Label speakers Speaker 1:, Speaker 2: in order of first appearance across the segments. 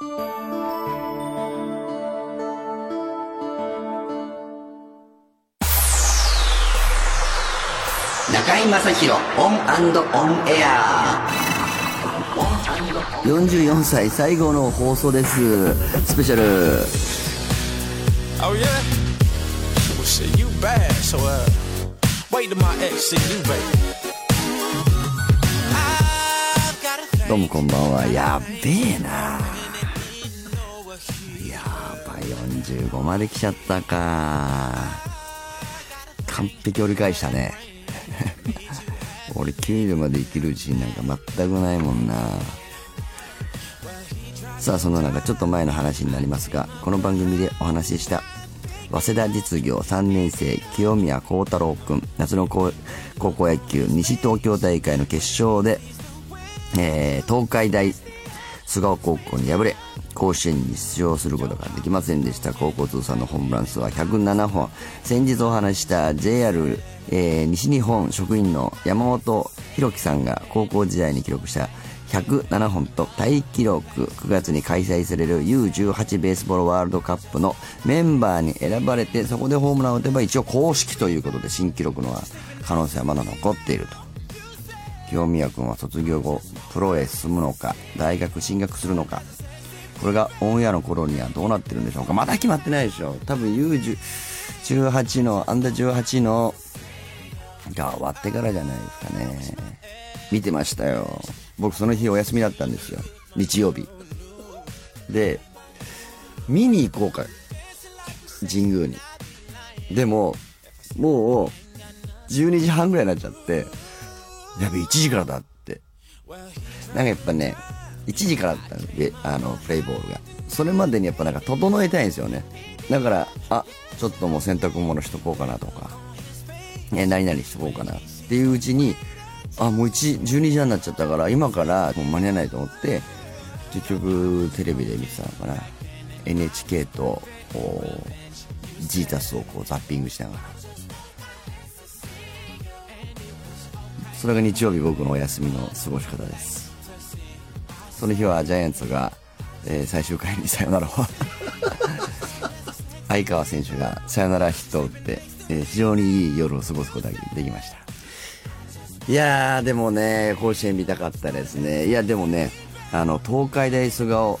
Speaker 1: 中井雅宏オンオンエア。
Speaker 2: ー44歳最後の放送です。スペシャル。どうもこんばんは。やっべえな。45まで来ちゃったか。完璧折り返したね。俺90まで生きるうちになんか全くないもんな。さあそんな中ちょっと前の話になりますがこの番組でお話しした早稲田実業3年生清宮幸太郎君夏の高校野球西東京大会の決勝で、えー東海大菅生高校に敗れ甲子園に出場することができませんでした。高校通算のホームラン数は107本先日お話した JR、えー西日本職員の山本博樹さんが高校時代に記録した107本とタイ記録。9月に開催される U18 ベースボールワールドカップのメンバーに選ばれてそこでホームランを打てば一応公式ということで新記録の可能性はまだ残っていると。清宮君は卒業後プロへ進むのか大学進学するのかこれがオンエアの頃にはどうなってるんでしょうか。まだ決まってないでしょ多分 U18 のアンダー18のが終わってからじゃないですかね。見てましたよ。僕その日お休みだったんですよ。日曜日。で見に行こうか。神宮に。でももう12時半ぐらいになっちゃってやべ1時からだって。なんかやっぱね1時からだったんであのプレイボールが。それまでにやっぱなんか整えたいんですよね。だからあちょっともう洗濯物しとこうかなとか。ね、何々しとこうかなっていううちにあもう1 12時半になっちゃったから今からもう間に合わないと思って結局テレビで見てたのかな。NHK とジータスをこうザッピングしながら。それが日曜日僕のお休みの過ごし方です。その日はジャイアンツが、えー最終回にサヨナラを。相川選手がサヨナラヒットを打って、えー非常にいい夜を過ごすことができました。いやーでもね甲子園見たかったですね。いやでもねあの東海大菅生こ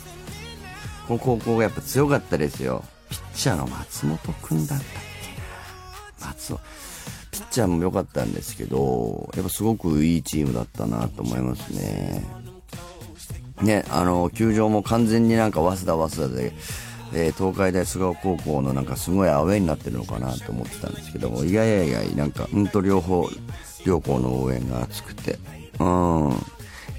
Speaker 2: の高校がやっぱ強かったですよ。ピッチャーの松本君だったっけな。松尾。ピッチャーも良かったんですけどやっぱすごくいいチームだったなと思いますね。ね、あの、球場も完全になんか早稲田早稲田で、えー東海大菅生高校のなんかすごいアウェイになってるのかなと思ってたんですけども、意外や意外、なんか、ほんと両方、両校の応援が熱くて、うん。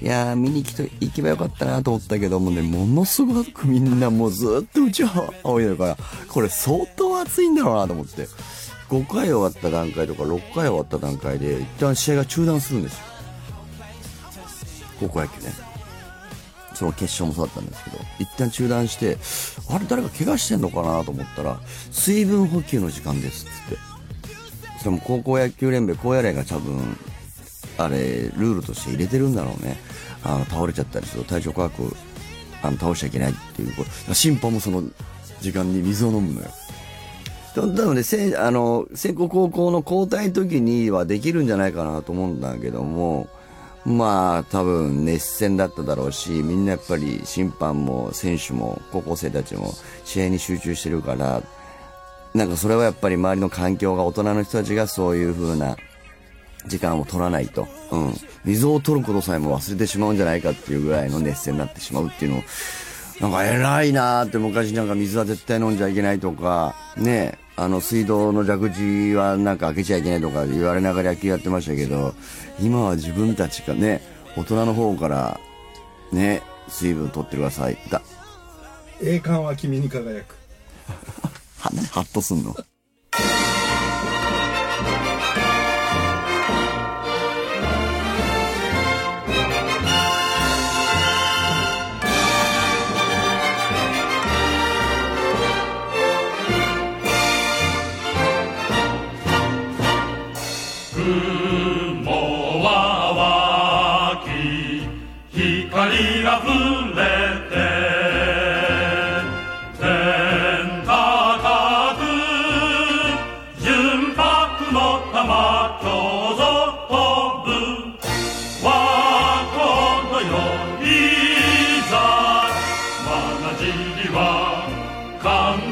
Speaker 2: いやー、見に来て行けばよかったなと思ったけどもね、ものすごくみんなもうずっとうちは仰いでるから、これ相当熱いんだろうなと思って、5回終わった段階とか6回終わった段階で、一旦試合が中断するんですよ。高校野球ね。その決勝もそうだったんですけど、一旦中断して、あれ誰か怪我してんのかなと思ったら、水分補給の時間ですっつって。それも高校野球連盟、高野連が多分、あれ、ルールとして入れてるんだろうね。あの、倒れちゃったりすると体調科学、あの、倒しちゃいけないっていう、審判もその時間に水を飲むのよ。多分ね、せあの、先行高校の交代時にはできるんじゃないかなと思うんだけども、まあ多分熱戦だっただろうし、みんなやっぱり審判も選手も高校生たちも試合に集中してるから、なんかそれはやっぱり周りの環境が大人の人たちがそういう風な時間を取らないと、うん。水を取ることさえも忘れてしまうんじゃないかっていうぐらいの熱戦になってしまうっていうのを、なんか偉いなーって昔なんか水は絶対飲んじゃいけないとか、ねあの水道の蛇口はなんか開けちゃいけないとか言われながら野球やってましたけど、今は自分たちがね、大人の方からね、水分取ってください。だ、
Speaker 3: 栄冠は君に輝く。
Speaker 2: は、何ハッとすんの？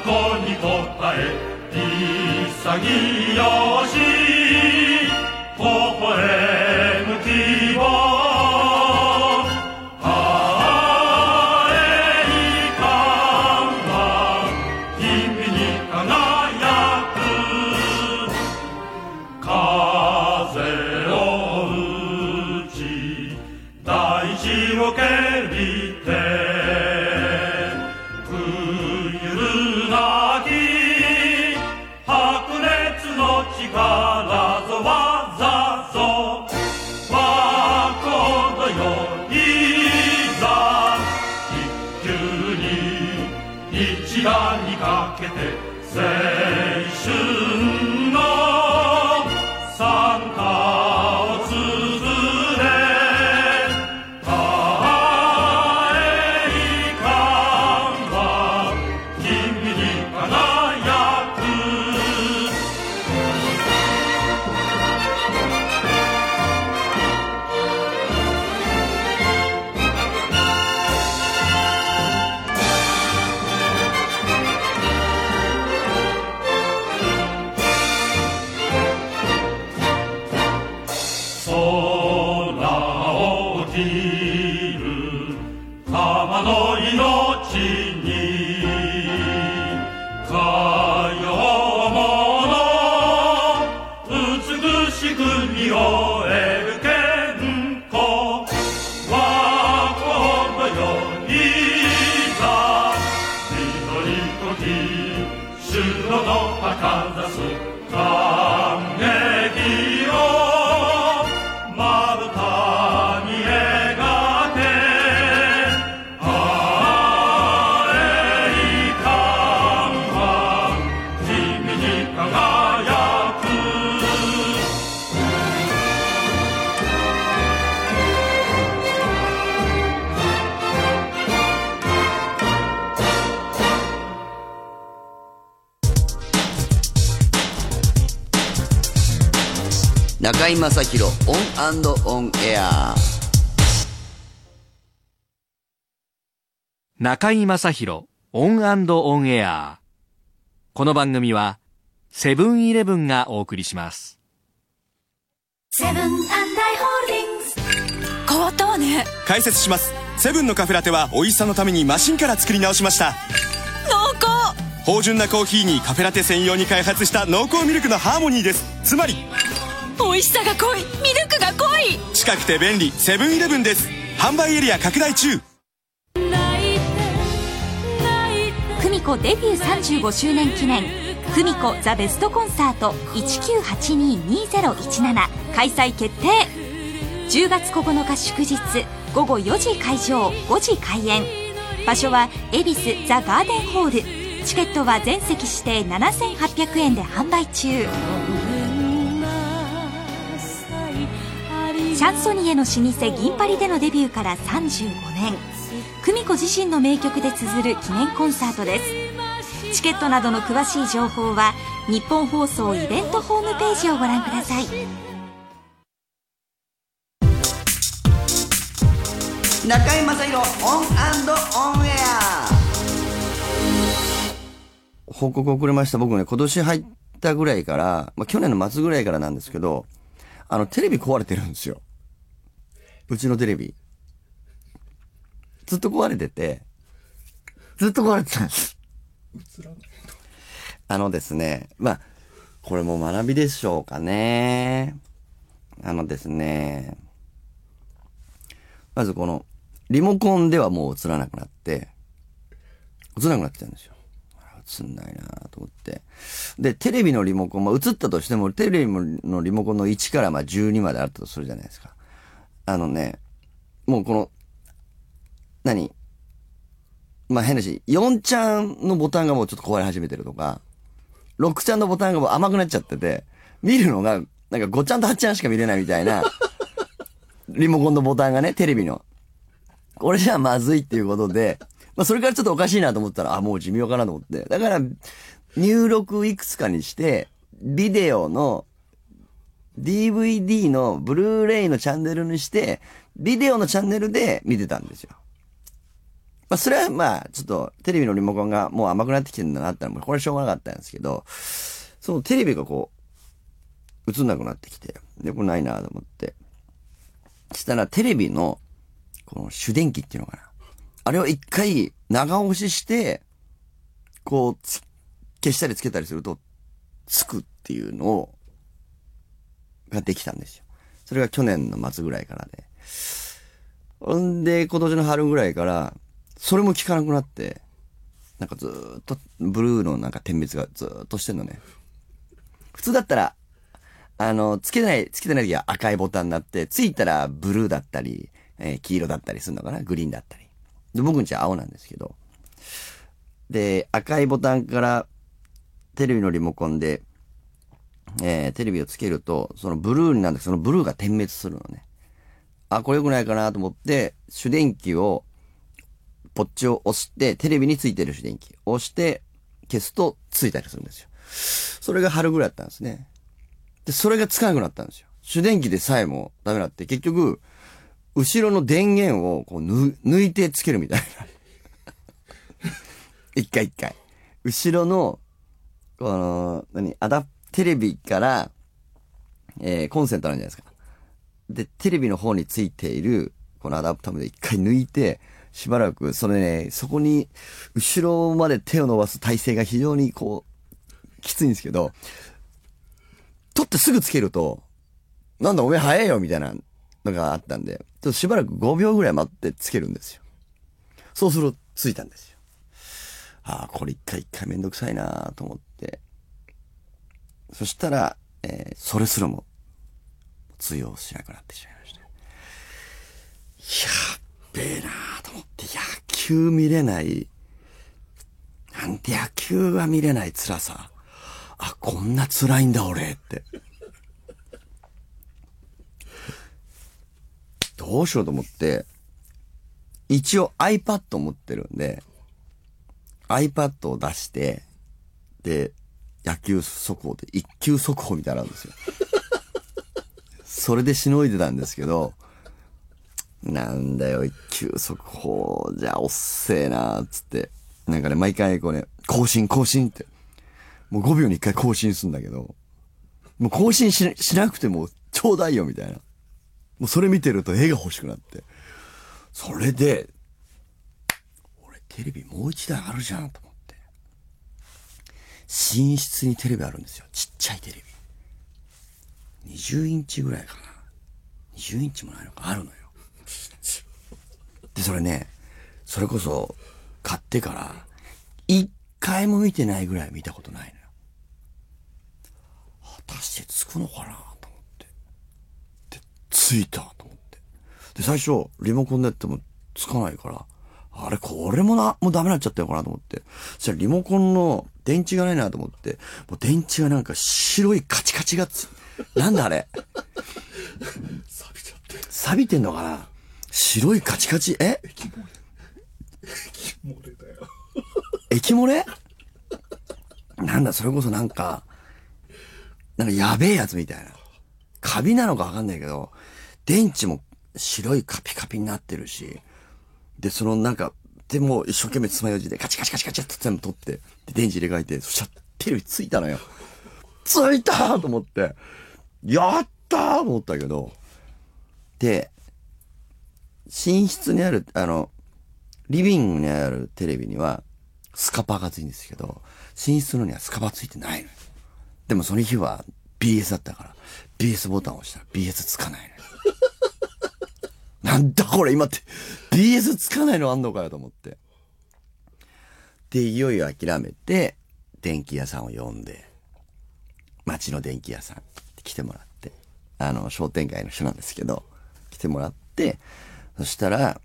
Speaker 4: に応え潔し。の赤ざす
Speaker 2: 中居正広 ON & ON AIR。
Speaker 5: 中居正広 ON & ON AIR。この番組はセブンイレブンがお送りします。
Speaker 6: セブンアイ・ホールディングス。変わったわね。
Speaker 7: 解説します。セブンのカフェラテは美味しさのためにマシンから作り直しました。
Speaker 6: 濃厚。
Speaker 7: 芳醇なコーヒーにカフェラテ専用に開発した濃厚ミルクのハーモニーです。つまり
Speaker 6: 美味しさが濃いミルクが濃い。
Speaker 7: 近くて便利セブンイレブンです。販売エリア拡大中。
Speaker 8: 久美子デビュー35周年記念。久美子ザ・ベストコンサート19822017開催決定。10月9日祝日午後4時会場5時開演。場所は恵比寿ザ・ガーデンホール。チケットは全席指定7800円で販売中シャンソニエの老舗銀巴里でのデビューから35年久美子自身の名曲で綴る記念コンサートですチケットなどの詳しい情報はニッポン放送イベントホームページをご覧ください
Speaker 1: 中居正広オンオンエア
Speaker 2: 報告遅れました。僕ね、今年入ったぐらいから、まあ、去年の末ぐらいからなんですけど、あの、テレビ壊れてるんですよ。うちのテレビ。ずっと壊れてて、ずっと壊れてたんです。あのですね、まあ、これも学びでしょうかね。あのですね、まずこの、リモコンではもう映らなくなって、映らなくなってたんですよ。映んないなと思って。で、テレビのリモコン、まあ、映ったとしても、テレビのリモコンの1からまあ12まであったとするじゃないですか。あのね、もうこの、何？まあ、変だし、4ちゃんのボタンがもうちょっと壊れ始めてるとか、6ちゃんのボタンがもう甘くなっちゃってて、見るのが、なんか5ちゃんと8ちゃんしか見れないみたいな、リモコンのボタンがね、テレビの。これじゃまずいっていうことで、まあそれからちょっとおかしいなと思ったら、あ、もう寿命かなと思って。だから、入力いくつかにして、ビデオの DVD のブルーレイのチャンネルにして、ビデオのチャンネルで見てたんですよ。まあ、それはまあ、ちょっと、テレビのリモコンがもう甘くなってきてるんだなっての、もこれはしょうがなかったんですけど、そのテレビがこう、映んなくなってきて、で、これないなと思って。したら、テレビの、この主電気っていうのかな。あれを一回長押しして、こう、消したりつけたりすると、つくっていうのを、ができたんですよ。それが去年の末ぐらいからで。ほんで、今年の春ぐらいから、それも効かなくなって、なんかずーっと、ブルーのなんか点滅がずーっとしてんのね。普通だったら、あの、つけない、つけてない時は赤いボタンになって、ついたらブルーだったり、えー黄色だったりするのかな？グリーンだったり。で、僕んちは青なんですけど。で、赤いボタンから、テレビのリモコンで、えーテレビをつけると、そのブルーになるんだけど、そのブルーが点滅するのね。あ、これ良くないかなと思って、主電気を、ポッチを押して、テレビについてる主電気を押して、消すとついたりするんですよ。それが春ぐらいだったんですね。で、それがつかなくなったんですよ。主電気でさえもダメだって、結局、後ろの電源をこう抜抜いてつけるみたいな。一回一回。後ろの、この、何、アダプ、テレビから、えーコンセントあるじゃないですか。で、テレビの方についている、このアダプターまで一回抜いて、しばらく、それね、そこに、後ろまで手を伸ばす体勢が非常にこう、きついんですけど、取ってすぐつけると、なんだおめえ早えよみたいなのがあったんで、ちょっとしばらく5秒ぐらい待ってつけるんですよ。そうするとついたんですよ。ああ、これ一回一回めんどくさいなと思って。そしたら、えーそれすらも通用しなくなってしまいました。やっべえなと思って、野球見れない、なんて野球が見れない辛さ。あ、こんな辛いんだ俺って。どうしようと思って、一応 iPad 持ってるんで、iPad を出して、で、野球速報で一球速報みたいなんですよ。それでしのいでたんですけど、なんだよ、一球速報じゃおっせえなー、つって。なんかね、毎回こうね、更新更新って。もう5秒に1回更新するんだけど、もう更新ししなくてもちょうだいよ、みたいな。もうそれ見てると絵が欲しくなって。それで、俺テレビもう一台あるじゃんと。寝室にテレビあるんですよ。ちっちゃいテレビ。20インチぐらいかな。20インチもないのかあるのよ。で、それね、それこそ買ってから、一回も見てないぐらい見たことないのよ。果たしてつくのかなと思って。で、ついたと思って。で、最初、リモコンでやってもつかないから、あれ、これもな、もうダメになっちゃったのかなと思って。そしたらリモコンの電池がないなと思って、もう電池がなんか白いカチカチがつ、なんだあれ錆びちゃって。錆びてんのかな白いカチカチ、え？
Speaker 3: 漏れたよ。
Speaker 2: 液漏れ？なんだ、それこそなんか、なんかやべえやつみたいな。カビなのかわかんないけど、電池も白いカピカピになってるし、で、そのなんか、でも一生懸命爪楊枝でカチカチカチカチって全部取って、で、電池入れ替えて、そしたらテレビついたのよ。ついたと思って、やったーと思ったけど、で、寝室にある、あの、リビングにあるテレビには、スカパーがついんですけど、寝室のにはスカパーついてないのよ。でもその日は BS だったから、BS ボタンを押したら BS つかないのよ。なんだこれ今って、BS つかないのあんのかよと思って。で、いよいよ諦めて、電気屋さんを呼んで、町の電気屋さん来てもらって、あの、商店街の人なんですけど、来てもらって、そしたら、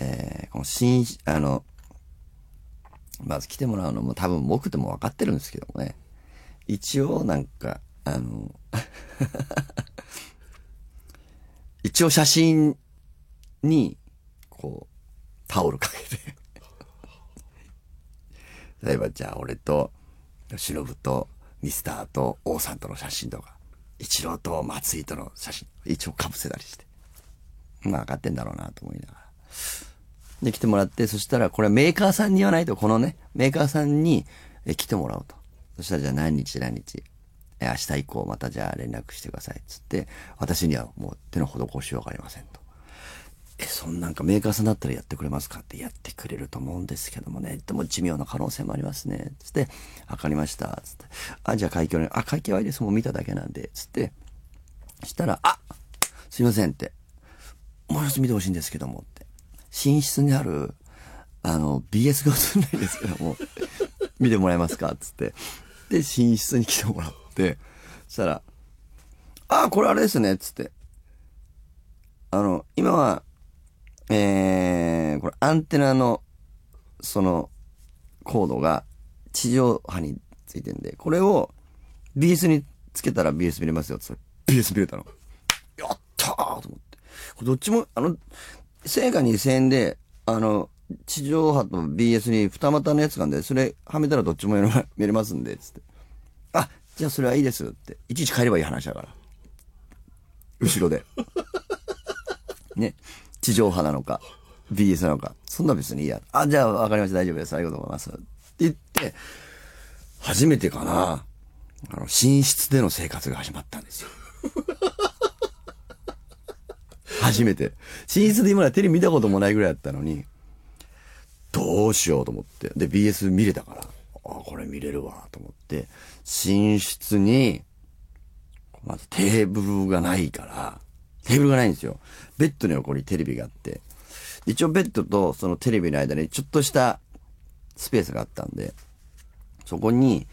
Speaker 2: えー、この新、あの、まず来てもらうのも多分僕でも分かってるんですけどもね。一応なんか、あの、一応写真に、こう、タオルかけて。例えばじゃあ俺と、忍と、ミスターと王さんとの写真とか、一郎と松井との写真、一応被せたりして。まあ分かってんだろうなと思いながら。で、来てもらって、そしたら、これメーカーさんに言わないと、このね、メーカーさんにえ来てもらおうと。そしたら、じゃあ何日何日、え明日以降またじゃあ連絡してくださいっ。つって、私にはもう手の施しようがありませんと。え、そんなんかメーカーさんだったらやってくれますかってやってくれると思うんですけどもね。でも寿命の可能性もありますね。つって、わかりました。つって、あ、じゃあ会計ね、あ、会計はいいです。もう見ただけなんで。つって、したら、あすいませんって。もう一つ見てほしいんですけどもって。寝室にある、あの、BS が映んないんですけども、見てもらえますかつって。で、寝室に来てもらって、そしたら、ああ、これあれですね。っつって。あの、今は、えー、これアンテナの、その、コードが地上波についてんで、これを BS につけたら BS 見れますよっ。つって BS 見れたの。やったーと思って。これどっちも、あの、成果2000円で、あの、地上波と BS に二股のやつがんで、それはめたらどっちも見れま見れますんで、つって。あ、じゃあそれはいいですって。いちいち帰ればいい話だから。後ろで。ね。地上波なのか、BS なのか。そんな別にいいや。あ、じゃあわかりました。大丈夫です。ありがとうございます。って言って、初めてかな。あの、寝室での生活が始まったんですよ。初めて。寝室で今までテレビ見たこともないぐらいだったのに、どうしようと思って。で、BS 見れたから、あ、これ見れるわ、と思って、寝室に、まずテーブルがないから、テーブルがないんですよ。ベッドの横にテレビがあって、一応ベッドとそのテレビの間にちょっとしたスペースがあったんで、そこに、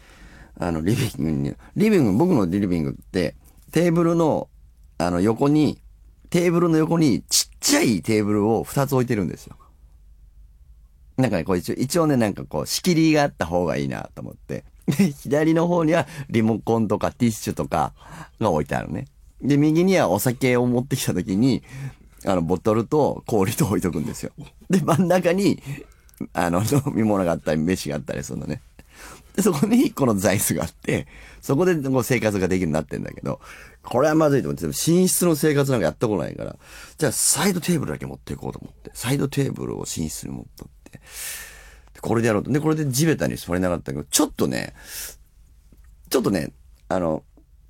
Speaker 2: あの、リビングに、リビング、僕のリビングって、テーブルの、あの、横に、テーブルの横にちっちゃいテーブルを2つ置いてるんですよ。なんかね、こう一応、一応ね、なんかこう、仕切りがあった方がいいなと思って。で、左の方にはリモコンとかティッシュとかが置いてあるね。で、右にはお酒を持ってきた時に、あの、ボトルと氷と置いとくんですよ。で、真ん中に、あの、飲み物があったり、飯があったりするのね。で、そこにこの座椅子があって、そこでこう生活ができるようになってんだけど、これはまずいと思って、寝室の生活なんかやったこないから、じゃあサイドテーブルだけ持っていこうと思って、サイドテーブルを寝室に持っとって、これでやろうと。で、これで地べたに座れなかったけど、ちょっとね、ちょっとね、あの、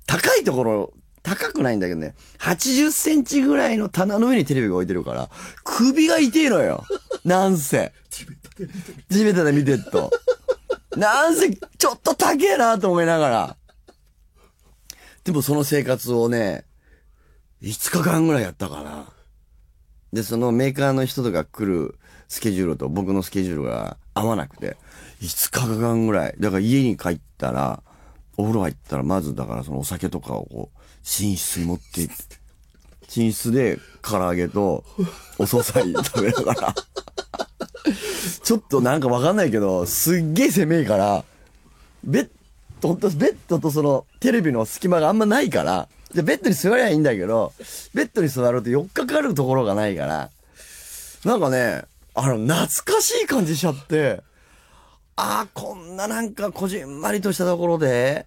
Speaker 2: 高いところ、高くないんだけどね、80センチぐらいの棚の上にテレビが置いてるから、首が痛いのよ。なんせ。地べたで見てっと。なんせ、ちょっと高えなと思いながら。でもその生活をね、5日間ぐらいやったかな。で、そのメーカーの人とか来るスケジュールと僕のスケジュールが合わなくて、5日間ぐらい。だから家に帰ったら、お風呂入ったら、まずだからそのお酒とかをこう、寝室に持って行って、寝室で唐揚げとお惣菜食べながら、ちょっとなんかわかんないけど、すっげえ狭いから、ベッド、ほんとベッドとそのテレビの隙間があんまないから、じゃベッドに座りゃいいんだけど、ベッドに座ると4日かかるところがないから、なんかね、あの、懐かしい感じしちゃって、ああ、こんななんかこじんまりとしたところで、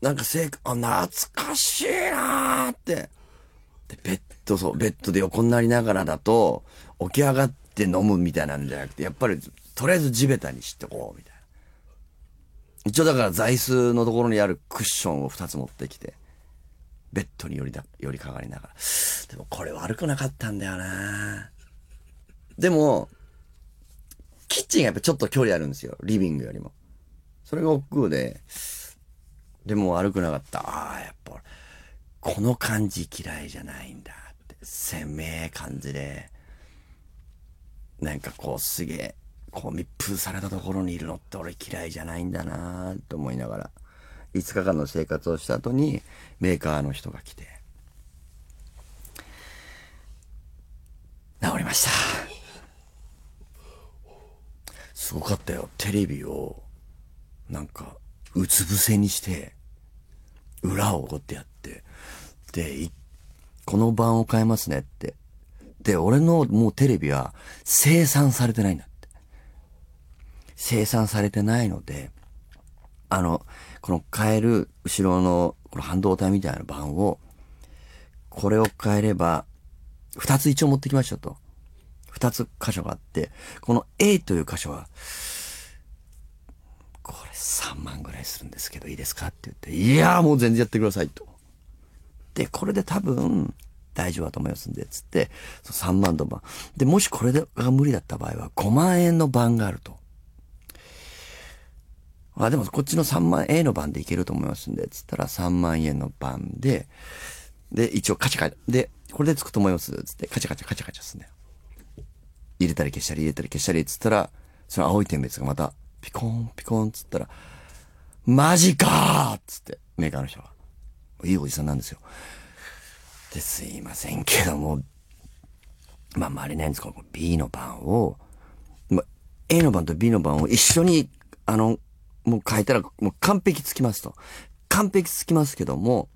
Speaker 2: なんかせいあ、懐かしいなーって。で、ベッド、そう、ベッドで横になりながらだと、起き上がって飲むみたいなんじゃなくて、やっぱり、とりあえず地べたにしてこう、みたいな。一応だから座椅子のところにあるクッションを2つ持ってきて、ベッドに寄りだ、寄りかかりながら。でもこれ悪くなかったんだよなでも、キッチンがやっぱちょっと距離あるんですよ。リビングよりも。それが億劫で、でも悪くなかった。ああ、やっぱ、この感じ嫌いじゃないんだって。鮮明感じで、なんかこうすげえ、こう密封されたところにいるのって俺嫌いじゃないんだなと思いながら、5日間の生活をした後にメーカーの人が来て、治りました。すごかったよ。テレビを、なんか、うつ伏せにして、裏をこうやってやって、で、この版を変えますねって。で、俺のもうテレビは生産されてないんだって。生産されてないので、あの、この変える後ろのこの半導体みたいな版を、これを変えれば、二つ一応持ってきましたと。二つ箇所があって、この A という箇所は、これ3万ぐらいするんですけどいいですかって言って、いやーもう全然やってくださいと。で、これで多分大丈夫だと思いますんで、つって、その3万の版。で、もしこれが無理だった場合は5万円の版があると。あ、でもこっちの3万 A の版でいけると思いますんで、つったら3万円の版で、で、一応カチャカチャ、で、これでつくと思いますつって、カチャカチャカチャカチャすんだよ。入れたり消したり入れたり消したりっつったら、その青い点滅がまた、ピコンピコーンつったら、マジかーっつって、メーカーの人が。いいおじさんなんですよ。で、すいませんけども、まあ、周りなんですけど、B の番を、まあ、A の番と B の番を一緒に、あの、もう書いたら、もう完璧つきますと。完璧つきますけども、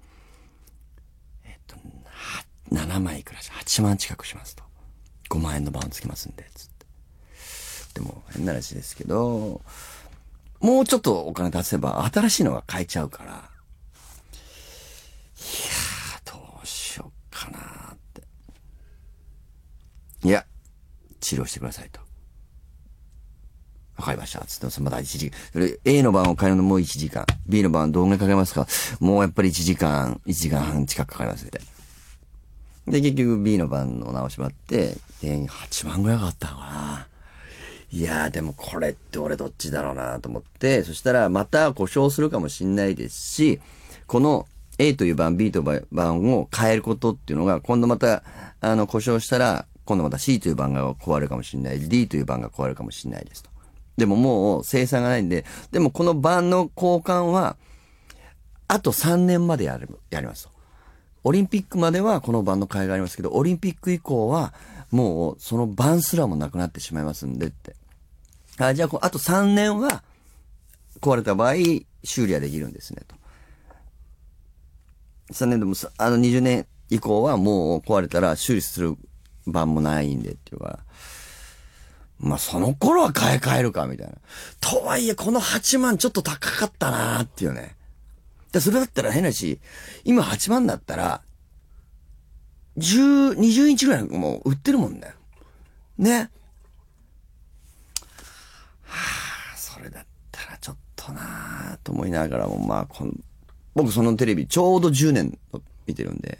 Speaker 2: えっと、7枚いくらじゃ8万近くしますと。5万円の番つきますんで、つって。でも、変な話ですけど、もうちょっとお金出せば新しいのが買えちゃうから、いやー、どうしようかなーって。いや、治療してくださいと。わかりました。つって、まだ1時間。A の番を変えるのもう1時間。B の番どんぐらいかかりますか？もうやっぱり1時間、1時間半近くかかりますって。で、結局 B の番の直しもあって、で、8万ぐらいかかったのかな。いやーでもこれって俺どっちだろうなと思って、そしたらまた故障するかもしんないですし、この A という番、B という番を変えることっていうのが、今度また、あの、故障したら、今度また C という番が壊れるかもしれない、D という番が壊れるかもしれないですと。でももう生産がないんで、でもこの番の交換は、あと3年までやる、やりますと。オリンピックまではこの番の替えがありますけど、オリンピック以降は、もうその番すらもなくなってしまいますんでって。あじゃあこ、あと3年は、壊れた場合、修理はできるんですね、と。3年でも、あの20年以降はもう壊れたら修理する番もないんでっていうから、まあその頃は買い替えるか、みたいな。とはいえ、この8万ちょっと高かったなーっていうね。で、それだったら変なし、今8万だったら、10、20インチぐらいもう売ってるもんだよ。ね。はあ、それだったらちょっとなーと思いながらも、まあこん、僕そのテレビちょうど10年見てるんで、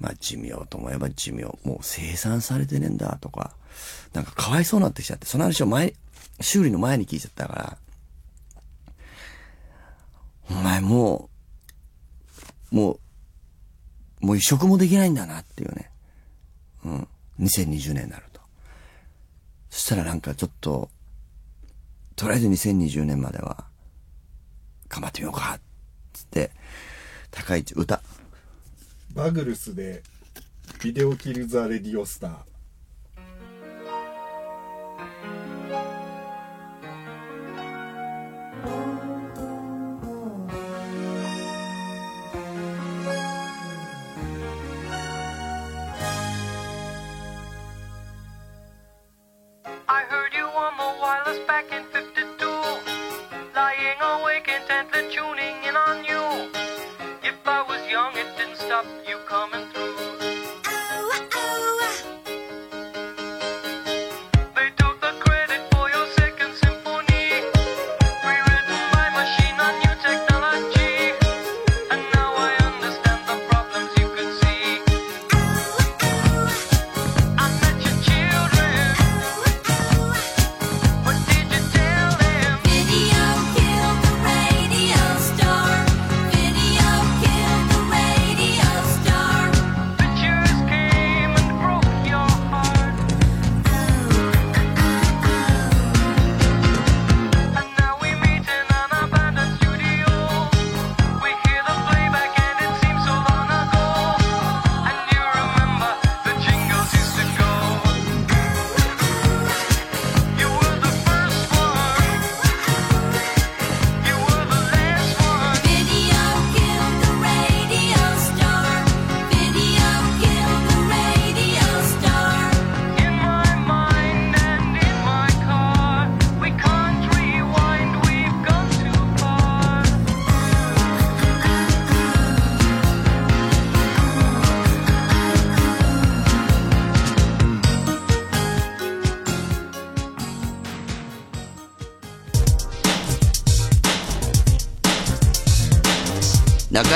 Speaker 2: まあ寿命と思えば寿命、もう生産されてねえんだとか、なんかかわいそうになってきちゃって、その話を前、修理の前に聞いちゃったから、お前もう、もう、もう移植もできないんだなっていうね。うん。2020年になると。そしたらなんかちょっと、とりあえず2020年までは、頑張ってみようか、つって、高市歌。
Speaker 3: バグルスでビデオキルザレディオスター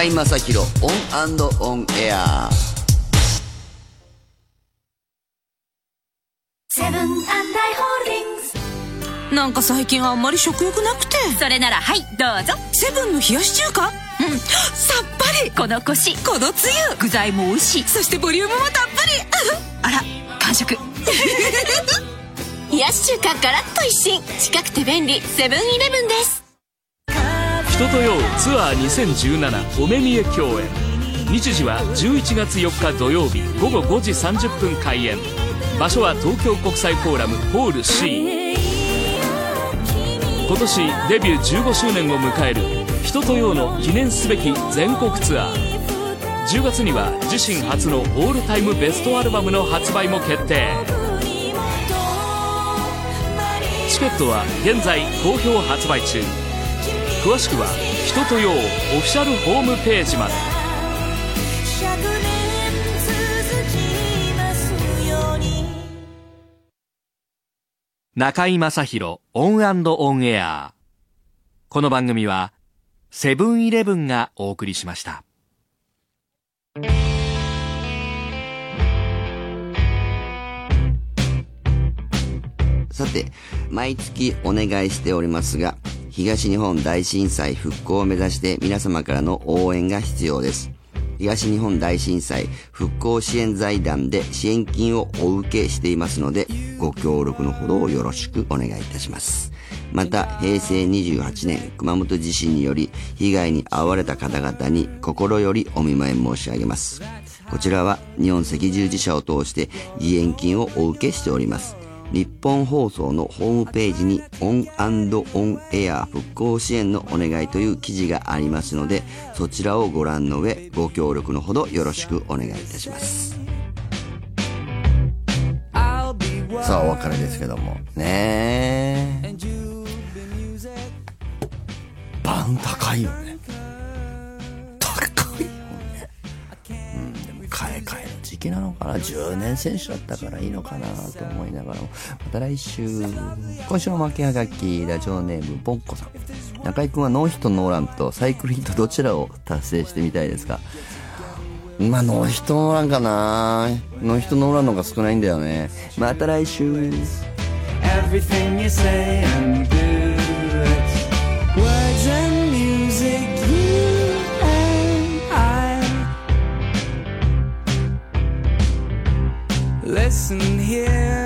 Speaker 2: 中居正広オンオンエア。
Speaker 6: セブンアイ・ホールディングス
Speaker 9: なんか最近あんまり食欲なくて。
Speaker 8: それならはいどうぞ。
Speaker 9: セブンの冷やし中華？うん。さっぱり。
Speaker 8: このコシ。
Speaker 9: このつゆ。
Speaker 8: 具材も美味しい。
Speaker 9: そしてボリュームもたっぷり。
Speaker 8: あら完食。
Speaker 10: 冷やし中華ガラッと一新。近くて便利。セブンイレブンです
Speaker 5: 人とようツアー2017お目見え共演。日時は11月4日土曜日午後5時30分開演。場所は東京国際フォーラムホール C 今年デビュー15周年を迎える人とようの記念すべき全国ツアー。10月には自身初のオールタイムベストアルバムの発売も決定。チケットは現在好評発売中。詳しくは「人とよう」オフィシャルホームページまで。中居正広オンオンエア。この番組はセブンイレブンがお送りしました。
Speaker 2: さて毎月お願いしておりますが東日本大震災復興を目指して皆様からの応援が必要です。東日本大震災復興支援財団で支援金をお受けしていますのでご協力のほどをよろしくお願いいたします。また平成28年熊本地震により被害に遭われた方々に心よりお見舞い申し上げます。こちらは日本赤十字社を通して義援金をお受けしております。ニッポン放送のホームページにオンオンエア復興支援のお願いという記事がありますのでそちらをご覧の上ご協力のほどよろしくお願いいたします。さあお別れですけども。ねえ。パン高いよね。い替えの時期なのかな？10年選手だったからいいのかなと思いながらも。また来週今週の負けはがきラジオネームボンコさん。中居君はノーヒットノーランとサイクルヒットどちらを達成してみたいですか？まあノーヒットノーランかな。ノーヒットノーランの方が少ないんだよね。また来週。
Speaker 11: Everything you say and do lesson here.